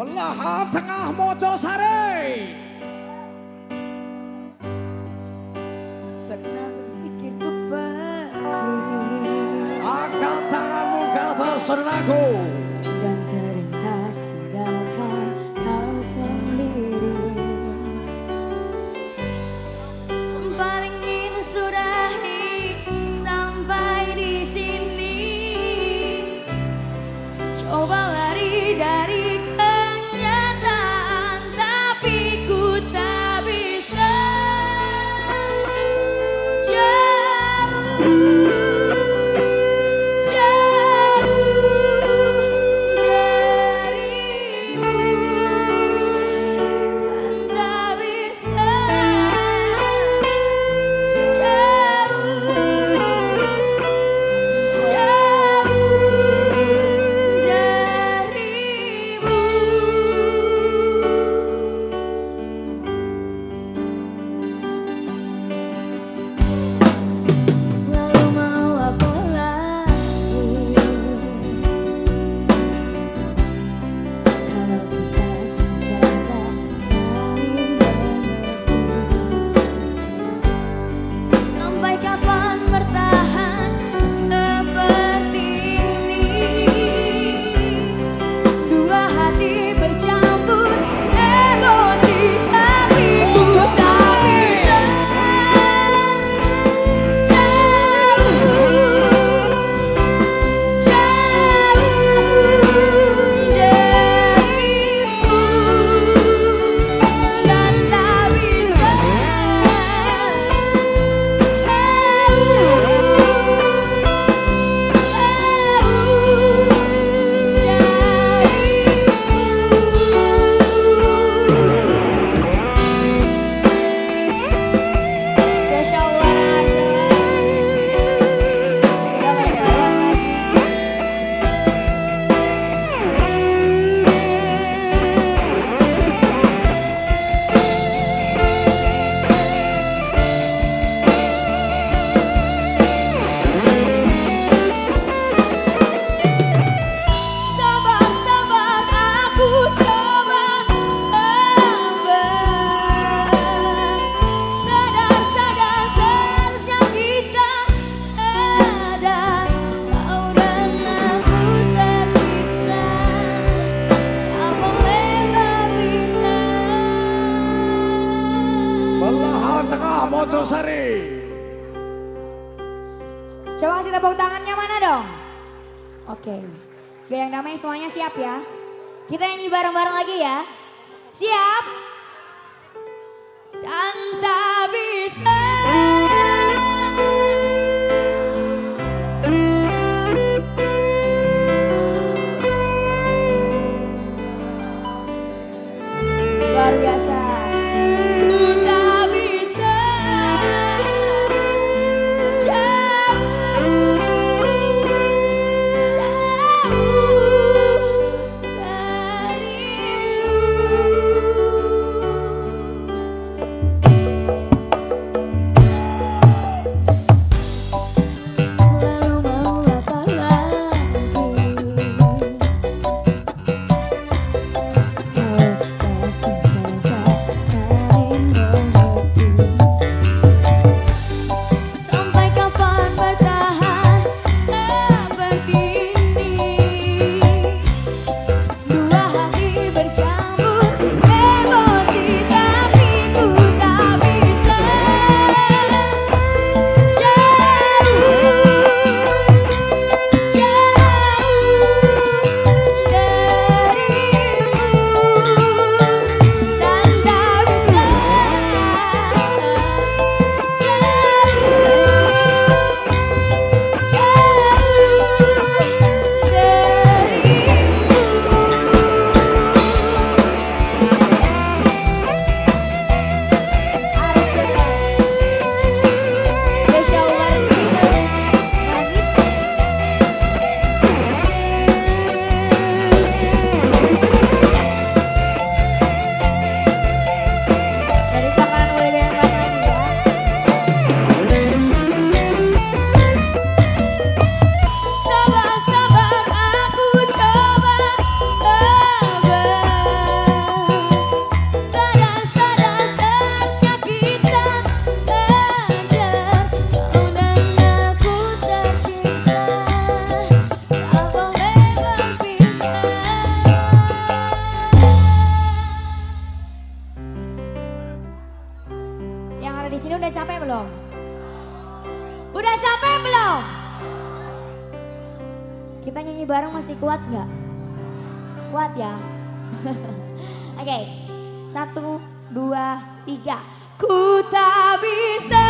Belahan tengah Mojosari. Pernah berpikir tuh pergi. Angkat tanganmu kata saudaraku. Coba kasih tepuk tangannya mana dong? Oke. Gak yang damai semuanya siap ya. Kita nyanyi bareng-bareng lagi ya. Siap? Dan tapi Udah capek belum? Kita nyanyi bareng masih kuat nggak? Kuat ya? Oke, satu, dua, tiga. Ku tak bisa